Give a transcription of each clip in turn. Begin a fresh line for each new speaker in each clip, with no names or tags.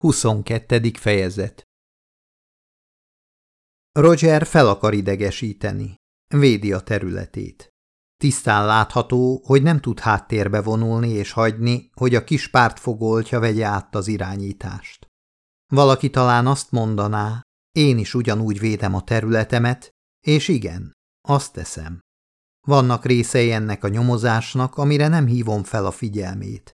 22. fejezet Roger fel akar idegesíteni. Védi a területét. Tisztán látható, hogy nem tud háttérbe vonulni és hagyni, hogy a kis pártfogoltja vegye át az irányítást. Valaki talán azt mondaná, én is ugyanúgy védem a területemet, és igen, azt teszem. Vannak részei ennek a nyomozásnak, amire nem hívom fel a figyelmét.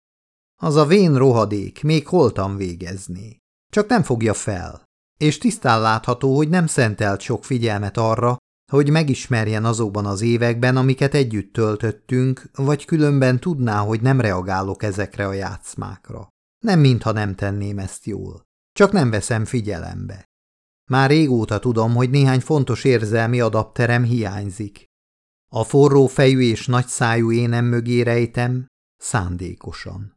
Az a vén rohadék még holtan végezné. Csak nem fogja fel, és tisztán látható, hogy nem szentelt sok figyelmet arra, hogy megismerjen azokban az években, amiket együtt töltöttünk, vagy különben tudná, hogy nem reagálok ezekre a játszmákra. Nem mintha nem tenném ezt jól. Csak nem veszem figyelembe. Már régóta tudom, hogy néhány fontos érzelmi adapterem hiányzik. A forró fejű és nagy szájú énem mögé rejtem, szándékosan.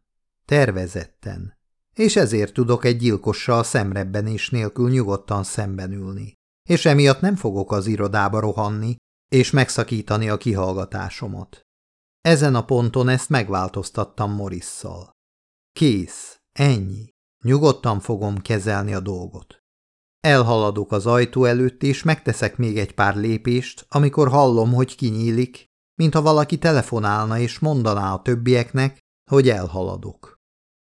Tervezetten. És ezért tudok egy gyilkossal szemrebbenés nélkül nyugodtan szembenülni. És emiatt nem fogok az irodába rohanni, és megszakítani a kihallgatásomat. Ezen a ponton ezt megváltoztattam Morisszal. Kész, ennyi. Nyugodtan fogom kezelni a dolgot. Elhaladok az ajtó előtt, és megteszek még egy pár lépést, amikor hallom, hogy kinyílik, mintha valaki telefonálna és mondaná a többieknek, hogy elhaladok.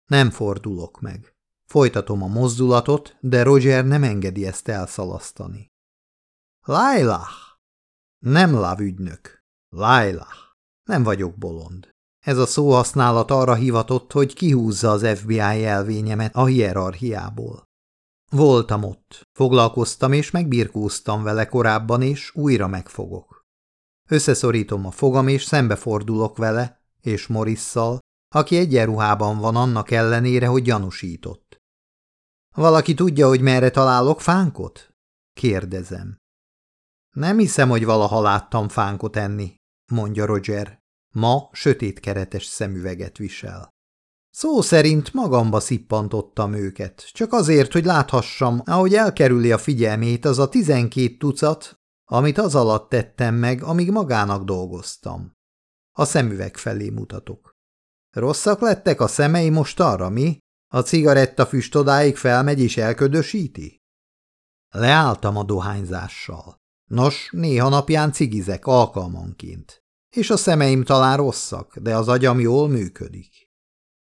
Nem fordulok meg. Folytatom a mozdulatot, de Roger nem engedi ezt elszalasztani. Lailah! Nem lávügynök. Lailah. Nem vagyok bolond. Ez a szóhasználat arra hivatott, hogy kihúzza az FBI jelvényemet a hierarchiából. Voltam ott, foglalkoztam és megbirkóztam vele korábban, és újra megfogok. Összeszorítom a fogam, és szembefordulok vele, és Morisszal, aki egyenruhában van annak ellenére, hogy gyanúsított. Valaki tudja, hogy merre találok fánkot? Kérdezem. Nem hiszem, hogy valaha láttam fánkot enni, mondja Roger. Ma sötét keretes szemüveget visel. Szó szerint magamba szippantottam őket, csak azért, hogy láthassam, ahogy elkerüli a figyelmét az a tizenkét tucat, amit az alatt tettem meg, amíg magának dolgoztam. A szemüveg felé mutatok. Rosszak lettek a szemei most arra, mi? A cigaretta füst odáig felmegy és elködösíti? Leálltam a dohányzással. Nos, néha napján cigizek alkalmanként. És a szemeim talán rosszak, de az agyam jól működik.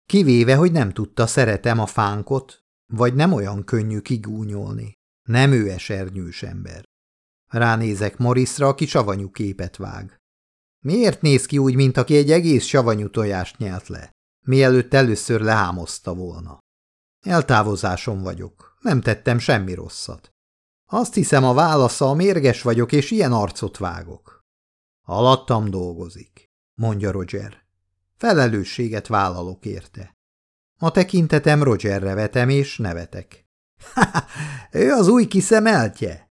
Kivéve, hogy nem tudta szeretem a fánkot, vagy nem olyan könnyű kigúnyolni. Nem ő esernyős ember. Ránézek Morrisra, aki savanyú képet vág. Miért néz ki úgy, mint aki egy egész savanyú tojást nyelt le, mielőtt először lehámozta volna? Eltávozásom vagyok, nem tettem semmi rosszat. Azt hiszem a válasza a mérges vagyok, és ilyen arcot vágok. Alattam dolgozik, mondja Roger. Felelősséget vállalok érte. A tekintetem Rogerre vetem, és nevetek. Ha, ő az új kiszemeltje?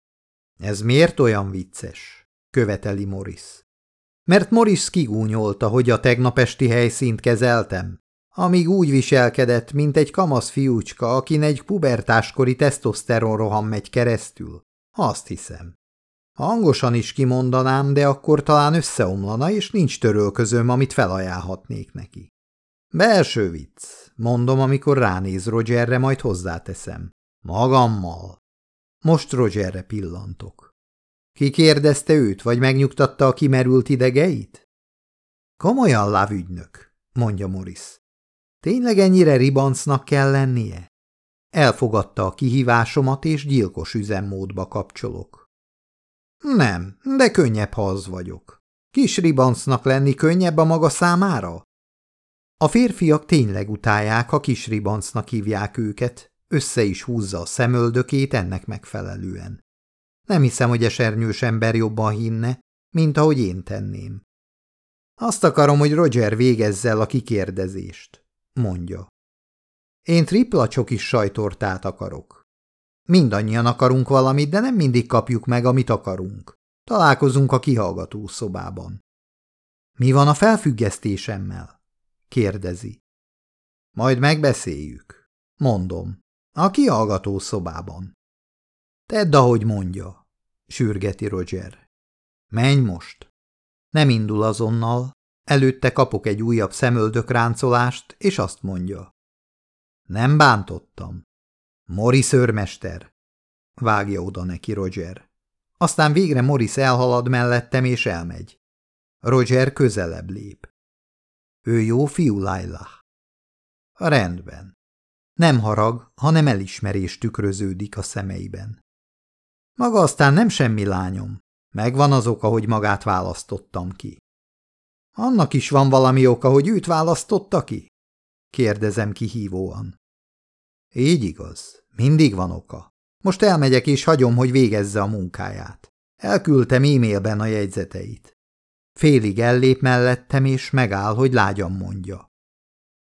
Ez miért olyan vicces? követeli Morris mert Morris kigúnyolta, hogy a tegnap esti helyszínt kezeltem, amíg úgy viselkedett, mint egy kamasz fiúcska, akin egy pubertáskori tesztoszteron roham megy keresztül. Azt hiszem. Hangosan is kimondanám, de akkor talán összeomlana, és nincs törölközöm, amit felajánlhatnék neki. Belső vicc, mondom, amikor ránéz Rogerre, majd hozzáteszem. Magammal. Most Rogerre pillantok. Kikérdezte őt, vagy megnyugtatta a kimerült idegeit? Komolyan, lávügynök, mondja Morris. Tényleg ennyire ribancnak kell lennie? Elfogadta a kihívásomat, és gyilkos üzemmódba kapcsolok. Nem, de könnyebb, ha az vagyok. Kis ribancnak lenni könnyebb a maga számára? A férfiak tényleg utálják, ha kis ribancnak hívják őket, össze is húzza a szemöldökét ennek megfelelően. Nem hiszem, hogy esernyős ember jobban hinne, mint ahogy én tenném. Azt akarom, hogy Roger végezze el a kikérdezést, mondja. Én tripla csokis sajtortát akarok. Mindannyian akarunk valamit, de nem mindig kapjuk meg, amit akarunk. Találkozunk a kihallgató szobában. Mi van a felfüggesztésemmel? kérdezi. Majd megbeszéljük. Mondom. A kihallgató szobában. Tedd, ahogy mondja, sürgeti Roger. Menj most. Nem indul azonnal, előtte kapok egy újabb szemöldök ráncolást, és azt mondja. Nem bántottam. Morris őrmester! Vágja oda neki Roger. Aztán végre Morris elhalad mellettem és elmegy. Roger közelebb lép. Ő jó fiú, Laila. Rendben. Nem harag, hanem elismerés tükröződik a szemeiben. Maga aztán nem semmi lányom. Megvan az oka, hogy magát választottam ki. Annak is van valami oka, hogy őt választotta ki? Kérdezem kihívóan. Így igaz, mindig van oka. Most elmegyek és hagyom, hogy végezze a munkáját. Elküldtem e-mailben a jegyzeteit. Félig ellép mellettem, és megáll, hogy lágyam mondja.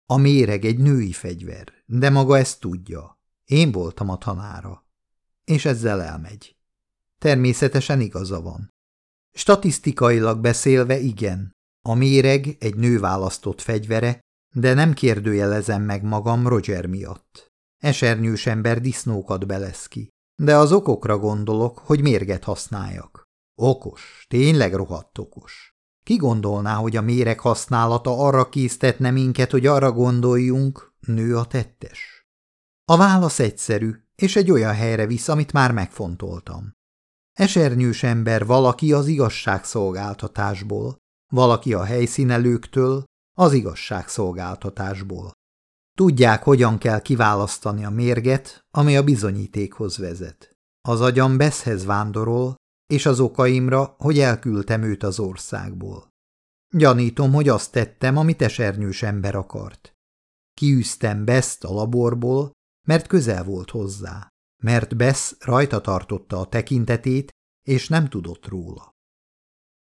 A méreg egy női fegyver, de maga ezt tudja. Én voltam a tanára. És ezzel elmegy. Természetesen igaza van. Statisztikailag beszélve igen, a méreg egy nő választott fegyvere, de nem kérdőjelezem meg magam Roger miatt. Esernyős ember disznókat belesz ki, de az okokra gondolok, hogy mérget használjak. Okos, tényleg rohadt okos. Ki gondolná, hogy a méreg használata arra késztetne minket, hogy arra gondoljunk, nő a tettes? A válasz egyszerű, és egy olyan helyre visz, amit már megfontoltam. Esernyős ember valaki az igazságszolgáltatásból, valaki a helyszínelőktől, az igazságszolgáltatásból. Tudják, hogyan kell kiválasztani a mérget, ami a bizonyítékhoz vezet. Az agyam Beszhez vándorol, és az okaimra, hogy elküldtem őt az országból. Gyanítom, hogy azt tettem, amit esernyős ember akart. Kiűztem Beszt a laborból, mert közel volt hozzá, mert Besz rajta tartotta a tekintetét, és nem tudott róla.